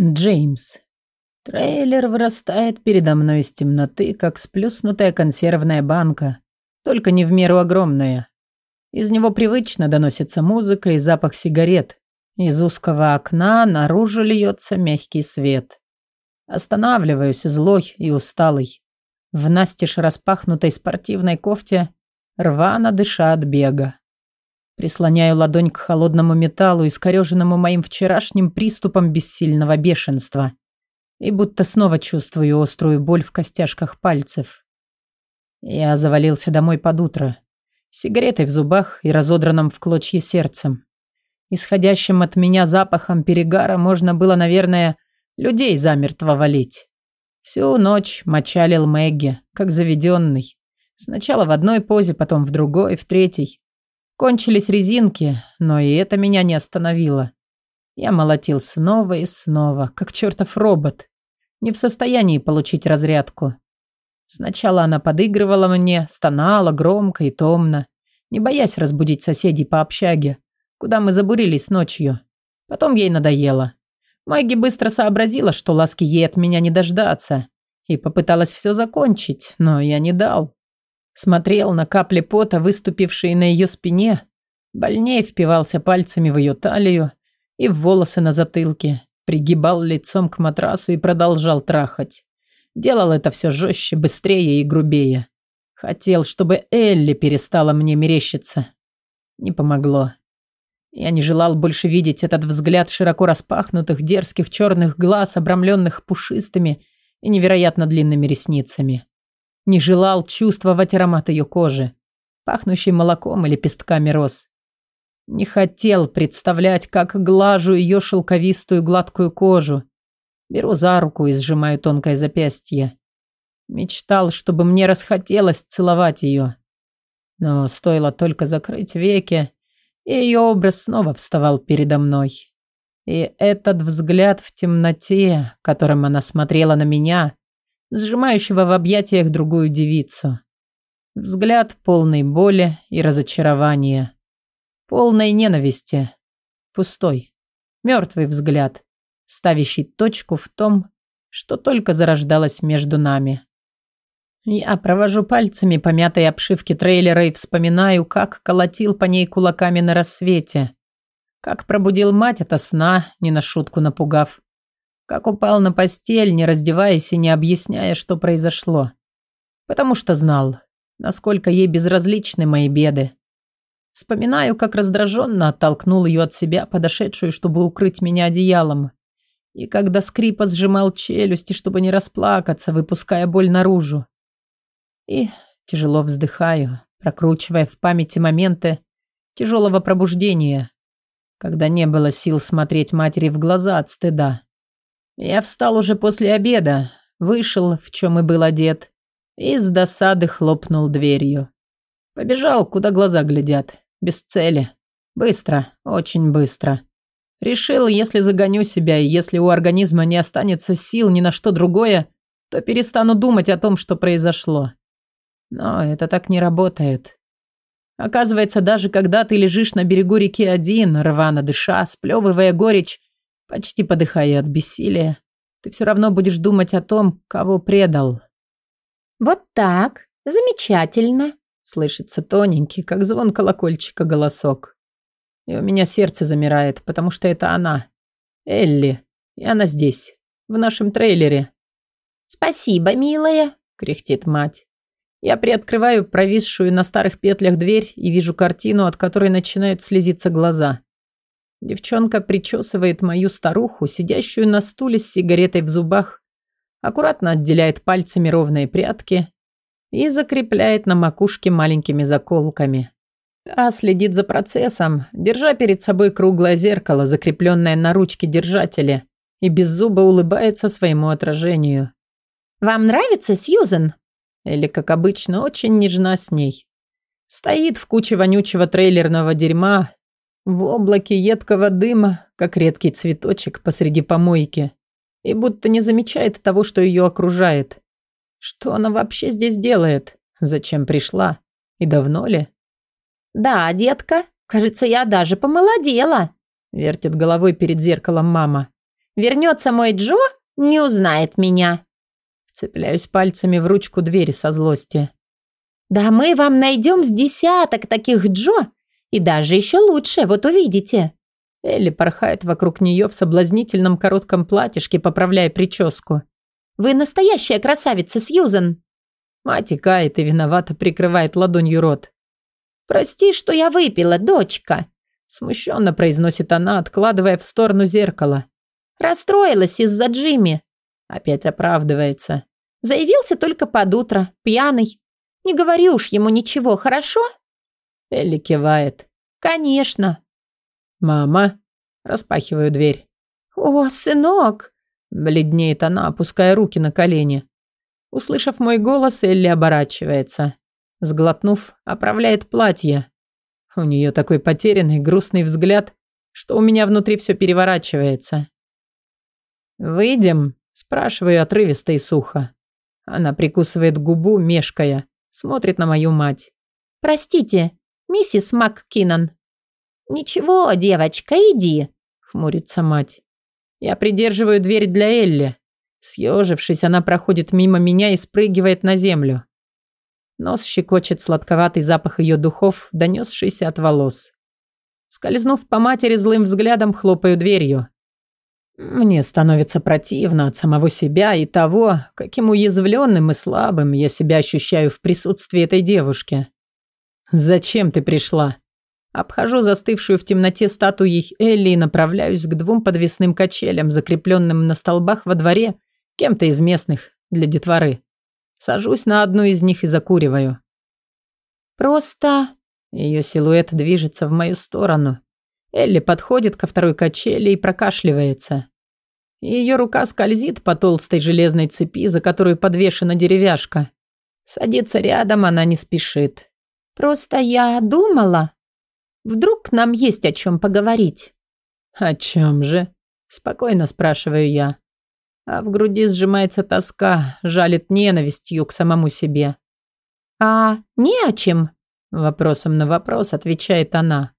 Джеймс. Трейлер вырастает передо мной из темноты, как сплюснутая консервная банка, только не в меру огромная. Из него привычно доносится музыка и запах сигарет. Из узкого окна наружу льется мягкий свет. Останавливаюсь злой и усталый. В настежь распахнутой спортивной кофте, рвано дыша от бега. Прислоняю ладонь к холодному металлу, искореженному моим вчерашним приступом бессильного бешенства. И будто снова чувствую острую боль в костяшках пальцев. Я завалился домой под утро, сигаретой в зубах и разодранным в клочья сердцем. Исходящим от меня запахом перегара можно было, наверное, людей замертво валить. Всю ночь мочалил Мэгги, как заведенный. Сначала в одной позе, потом в другой, в третьей. Кончились резинки, но и это меня не остановило. Я молотил снова и снова, как чертов робот. Не в состоянии получить разрядку. Сначала она подыгрывала мне, стонала громко и томно, не боясь разбудить соседей по общаге, куда мы забурились ночью. Потом ей надоело. Мэгги быстро сообразила, что ласки ей от меня не дождаться, и попыталась все закончить, но я не дал. Смотрел на капли пота, выступившие на ее спине, больнее впивался пальцами в ее талию и в волосы на затылке, пригибал лицом к матрасу и продолжал трахать. Делал это все жестче, быстрее и грубее. Хотел, чтобы Элли перестала мне мерещиться. Не помогло. Я не желал больше видеть этот взгляд широко распахнутых, дерзких черных глаз, обрамленных пушистыми и невероятно длинными ресницами. Не желал чувствовать аромат ее кожи, пахнущий молоком и лепестками роз. Не хотел представлять, как глажу ее шелковистую гладкую кожу. Беру за руку и сжимаю тонкое запястье. Мечтал, чтобы мне расхотелось целовать ее. Но стоило только закрыть веки, и ее образ снова вставал передо мной. И этот взгляд в темноте, которым она смотрела на меня, сжимающего в объятиях другую девицу. Взгляд полный боли и разочарования. Полной ненависти. Пустой. Мертвый взгляд, ставящий точку в том, что только зарождалось между нами. Я провожу пальцами по мятой обшивке трейлера и вспоминаю, как колотил по ней кулаками на рассвете. Как пробудил мать ото сна, не на шутку напугав. Как упал на постель, не раздеваясь и не объясняя, что произошло. Потому что знал, насколько ей безразличны мои беды. Вспоминаю, как раздраженно оттолкнул ее от себя, подошедшую, чтобы укрыть меня одеялом. И когда скрипа сжимал челюсти, чтобы не расплакаться, выпуская боль наружу. И тяжело вздыхаю, прокручивая в памяти моменты тяжелого пробуждения, когда не было сил смотреть матери в глаза от стыда. Я встал уже после обеда, вышел, в чем и был одет, и с досады хлопнул дверью. Побежал, куда глаза глядят, без цели. Быстро, очень быстро. Решил, если загоню себя и если у организма не останется сил ни на что другое, то перестану думать о том, что произошло. Но это так не работает. Оказывается, даже когда ты лежишь на берегу реки один, рвано дыша, сплевывая горечь, почти подыхая от бессилия, ты все равно будешь думать о том, кого предал. «Вот так, замечательно», — слышится тоненький, как звон колокольчика, голосок. И у меня сердце замирает, потому что это она, Элли, и она здесь, в нашем трейлере. «Спасибо, милая», — кряхтит мать. Я приоткрываю провисшую на старых петлях дверь и вижу картину, от которой начинают слезиться глаза. Девчонка причесывает мою старуху, сидящую на стуле с сигаретой в зубах, аккуратно отделяет пальцами ровные прядки и закрепляет на макушке маленькими заколками. Та следит за процессом, держа перед собой круглое зеркало, закрепленное на ручке держателя, и без зуба улыбается своему отражению. «Вам нравится, Сьюзен?» Или, как обычно, очень нежна с ней. Стоит в куче вонючего трейлерного дерьма, в облаке едкого дыма, как редкий цветочек посреди помойки, и будто не замечает того, что ее окружает. Что она вообще здесь делает? Зачем пришла? И давно ли? «Да, детка, кажется, я даже помолодела», — вертит головой перед зеркалом мама. Вернется мой Джо, не узнает меня. Цепляюсь пальцами в ручку двери со злости. Да мы вам найдем с десяток таких Джо, и даже еще лучше, вот увидите. Элли порхает вокруг нее в соблазнительном коротком платьишке, поправляя прическу. «Вы настоящая красавица, Сьюзен!» Мать икает и виновато прикрывает ладонью рот. «Прости, что я выпила, дочка!» Смущенно произносит она, откладывая в сторону зеркало. «Расстроилась из-за Джимми!» Опять оправдывается. «Заявился только под утро, пьяный. Не говори уж ему ничего, хорошо?» Элли кивает. «Конечно!» «Мама!» Распахиваю дверь. «О, сынок!» Бледнеет она, опуская руки на колени. Услышав мой голос, Элли оборачивается. Сглотнув, оправляет платье. У нее такой потерянный, грустный взгляд, что у меня внутри все переворачивается. «Выйдем?» – спрашиваю отрывисто и сухо. Она прикусывает губу, мешкая, смотрит на мою мать. «Простите, миссис МакКиннон». «Ничего, девочка, иди», – хмурится мать. Я придерживаю дверь для Элли. Съежившись, она проходит мимо меня и спрыгивает на землю. Нос щекочет сладковатый запах ее духов, донесшийся от волос. Скользнув по матери злым взглядом, хлопаю дверью. Мне становится противно от самого себя и того, каким уязвленным и слабым я себя ощущаю в присутствии этой девушки. «Зачем ты пришла?» Обхожу застывшую в темноте статуей Элли и направляюсь к двум подвесным качелям, закрепленным на столбах во дворе кем-то из местных для детворы. Сажусь на одну из них и закуриваю. Просто... Ее силуэт движется в мою сторону. Элли подходит ко второй качели и прокашливается. Ее рука скользит по толстой железной цепи, за которую подвешена деревяшка. Садиться рядом она не спешит. «Просто я думала, вдруг нам есть о чем поговорить». «О чем же?» – спокойно спрашиваю я. А в груди сжимается тоска, жалит ненавистью к самому себе. «А не о чем?» – вопросом на вопрос отвечает она.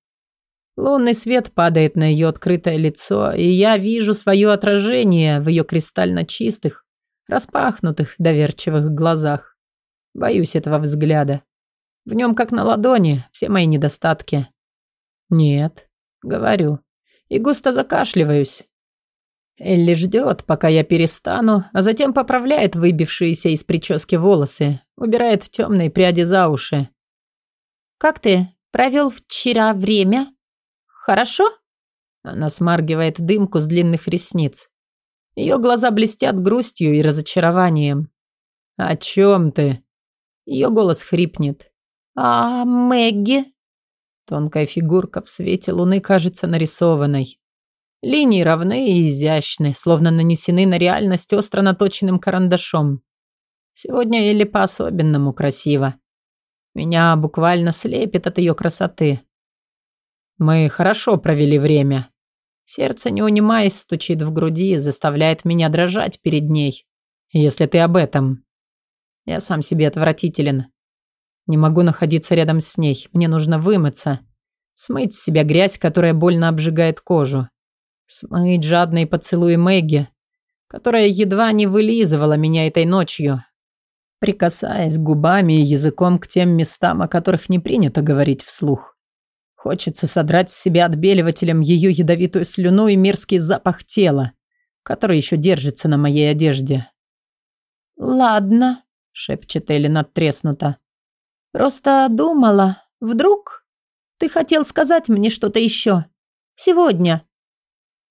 Лунный свет падает на ее открытое лицо, и я вижу свое отражение в ее кристально чистых, распахнутых, доверчивых глазах. Боюсь этого взгляда. В нем, как на ладони, все мои недостатки. Нет, говорю. И густо закашливаюсь. Элли ждет, пока я перестану, а затем поправляет выбившиеся из прически волосы, убирает темные пряди за уши. «Как ты провел вчера время?» Хорошо?» Она смаргивает дымку с длинных ресниц. Ее глаза блестят грустью и разочарованием. «О чем ты?» Ее голос хрипнет. «А Мэгги?» Тонкая фигурка в свете луны кажется нарисованной. Линии равны и изящны, словно нанесены на реальность остро наточенным карандашом. Сегодня Элли по-особенному красиво. Меня буквально слепит от ее красоты. Мы хорошо провели время. Сердце, не унимаясь, стучит в груди и заставляет меня дрожать перед ней. Если ты об этом. Я сам себе отвратителен. Не могу находиться рядом с ней. Мне нужно вымыться. Смыть с себя грязь, которая больно обжигает кожу. Смыть жадные поцелуи Мэгги, которая едва не вылизывала меня этой ночью, прикасаясь губами и языком к тем местам, о которых не принято говорить вслух. Хочется содрать с себя отбеливателем ее ядовитую слюну и мерзкий запах тела, который еще держится на моей одежде. «Ладно», — шепчет Элли надтреснуто. «Просто думала, вдруг ты хотел сказать мне что-то еще? Сегодня?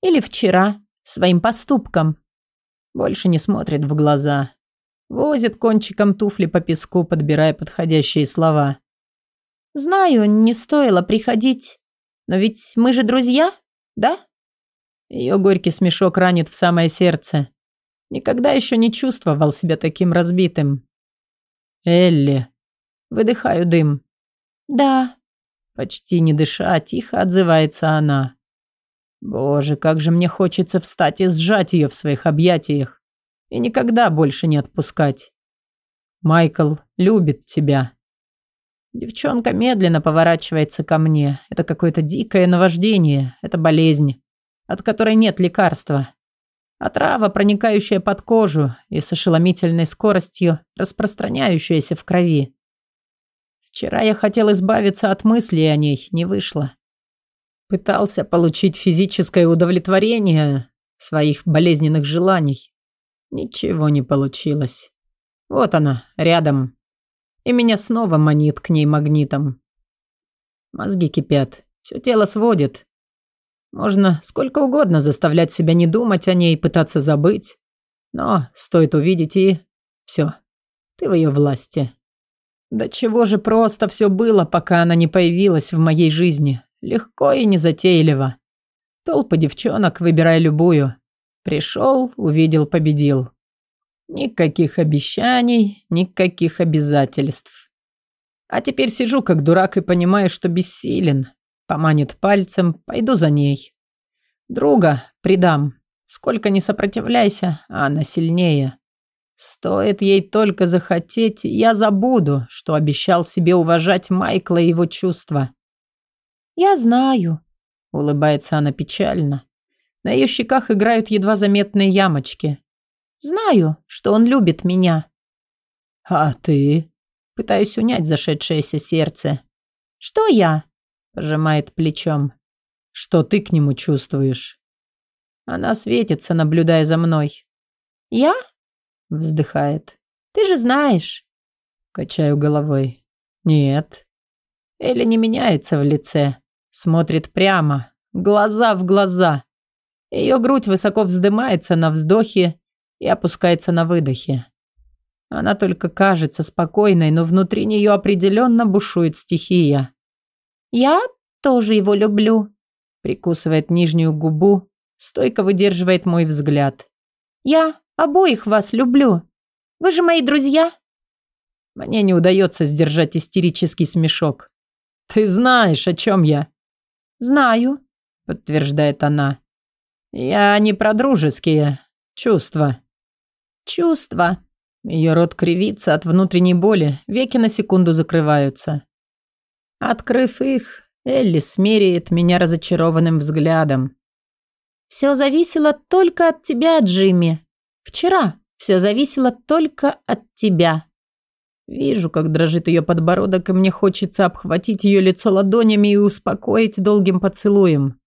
Или вчера, своим поступком?» Больше не смотрит в глаза. Возит кончиком туфли по песку, подбирая подходящие слова. Знаю, не стоило приходить. Но ведь мы же друзья, да? Ее горький смешок ранит в самое сердце. Никогда еще не чувствовал себя таким разбитым. Элли. Выдыхаю дым. Да. Почти не дыша, тихо отзывается она. Боже, как же мне хочется встать и сжать ее в своих объятиях. И никогда больше не отпускать. Майкл любит тебя. Девчонка медленно поворачивается ко мне. Это какое-то дикое наваждение. Это болезнь, от которой нет лекарства. Отрава, проникающая под кожу и с ошеломительной скоростью распространяющаяся в крови. Вчера я хотел избавиться от мыслей о ней, не вышло. Пытался получить физическое удовлетворение своих болезненных желаний. Ничего не получилось. Вот она, рядом. И меня снова манит к ней магнитом. Мозги кипят, все тело сводит. Можно сколько угодно заставлять себя не думать о ней, пытаться забыть. Но стоит увидеть и... Все, ты в ее власти. Да чего же просто все было, пока она не появилась в моей жизни. Легко и незатейливо. Толпа девчонок, выбирай любую. Пришел, увидел, победил. Никаких обещаний, никаких обязательств. А теперь сижу как дурак и понимаю, что бессилен. Поманит пальцем, пойду за ней. Друга предам. Сколько не сопротивляйся, а она сильнее. Стоит ей только захотеть, я забуду, что обещал себе уважать Майкла и его чувства. «Я знаю», — улыбается она печально. На ее щеках играют едва заметные ямочки. «Знаю, что он любит меня». «А ты?» Пытаюсь унять зашедшееся сердце. «Что я?» — пожимает плечом. «Что ты к нему чувствуешь?» Она светится, наблюдая за мной. «Я?» Вздыхает. «Ты же знаешь». Качаю головой. «Нет». Элли не меняется в лице. Смотрит прямо, глаза в глаза. Ее грудь высоко вздымается на вздохе и опускается на выдохе. Она только кажется спокойной, но внутри нее определенно бушует стихия. «Я тоже его люблю», — прикусывает нижнюю губу, стойко выдерживает мой взгляд. «Я Обоих вас люблю. Вы же мои друзья». Мне не удается сдержать истерический смешок. «Ты знаешь, о чем я?» «Знаю», — подтверждает она. «Я не про дружеские чувства». «Чувства». Ее рот кривится от внутренней боли, веки на секунду закрываются. Открыв их, Элли смеряет меня разочарованным взглядом. «Все зависело только от тебя, Джимми», Вчера все зависело только от тебя. Вижу, как дрожит ее подбородок, и мне хочется обхватить ее лицо ладонями и успокоить долгим поцелуем.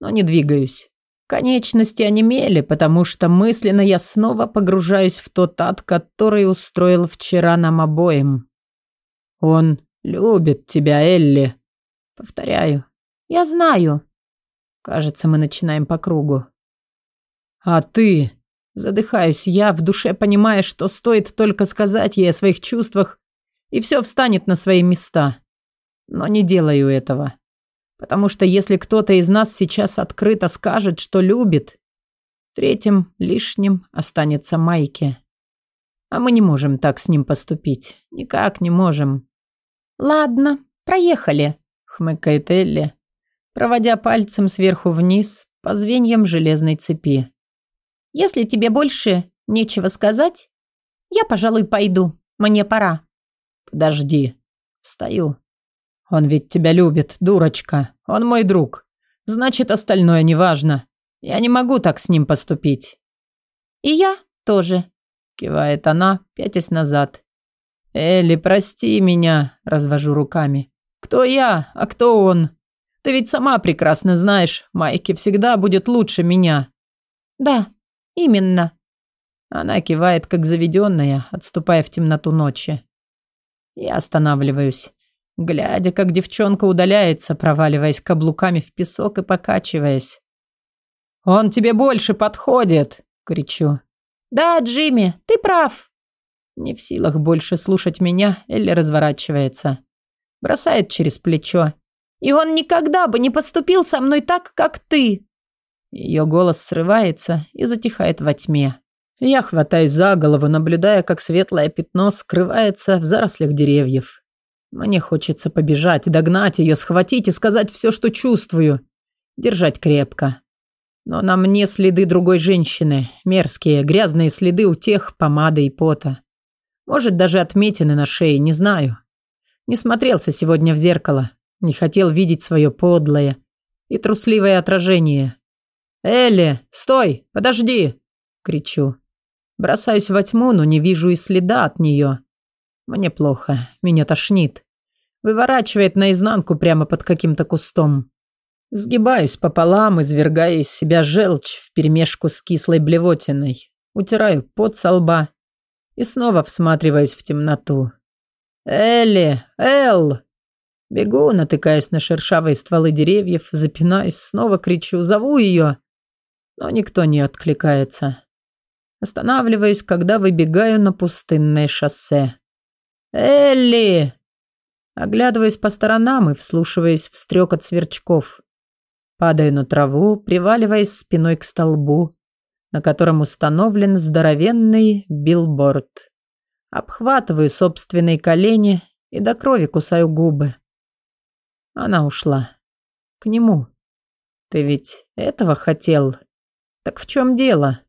Но не двигаюсь. Конечности онемели, потому что мысленно я снова погружаюсь в тот ад, который устроил вчера нам обоим. Он любит тебя, Элли. Повторяю. Я знаю. Кажется, мы начинаем по кругу. А ты Задыхаюсь я, в душе понимая, что стоит только сказать ей о своих чувствах, и все встанет на свои места. Но не делаю этого. Потому что если кто-то из нас сейчас открыто скажет, что любит, третьим лишним останется Майки. А мы не можем так с ним поступить. Никак не можем. «Ладно, проехали», — хмыкает Элли, проводя пальцем сверху вниз по звеньям железной цепи. Если тебе больше нечего сказать, я, пожалуй, пойду. Мне пора. Подожди. Встаю. Он ведь тебя любит, дурочка. Он мой друг. Значит, остальное неважно. Я не могу так с ним поступить. И я тоже. Кивает она, пятясь назад. Элли, прости меня, развожу руками. Кто я, а кто он? Ты ведь сама прекрасно знаешь, Майки всегда будет лучше меня. Да, «Именно». Она кивает, как заведенная, отступая в темноту ночи. Я останавливаюсь, глядя, как девчонка удаляется, проваливаясь каблуками в песок и покачиваясь. «Он тебе больше подходит!» — кричу. «Да, Джимми, ты прав!» Не в силах больше слушать меня, Элли разворачивается. Бросает через плечо. «И он никогда бы не поступил со мной так, как ты!» Ее голос срывается и затихает во тьме. Я хватаюсь за голову, наблюдая, как светлое пятно скрывается в зарослях деревьев. Мне хочется побежать, догнать ее, схватить и сказать все, что чувствую. Держать крепко. Но на мне следы другой женщины. Мерзкие, грязные следы у тех помады и пота. Может, даже отметины на шее, не знаю. Не смотрелся сегодня в зеркало. Не хотел видеть свое подлое и трусливое отражение. «Элли, стой! Подожди!» кричу. Бросаюсь во тьму, но не вижу и следа от нее. Мне плохо, меня тошнит. Выворачивает наизнанку прямо под каким-то кустом. Сгибаюсь пополам, извергая из себя желчь вперемешку с кислой блевотиной. Утираю пот со лба и снова всматриваюсь в темноту. «Элли! Эл!» Бегу, натыкаясь на шершавые стволы деревьев, запинаюсь, снова кричу, зову ее, но никто не откликается. Останавливаюсь, когда выбегаю на пустынное шоссе. «Элли!» Оглядываюсь по сторонам и вслушиваюсь в стрекот сверчков. Падаю на траву, приваливаясь спиной к столбу, на котором установлен здоровенный билборд. Обхватываю собственные колени и до крови кусаю губы. Она ушла. К нему. Ты ведь этого хотел? Так в чем дело?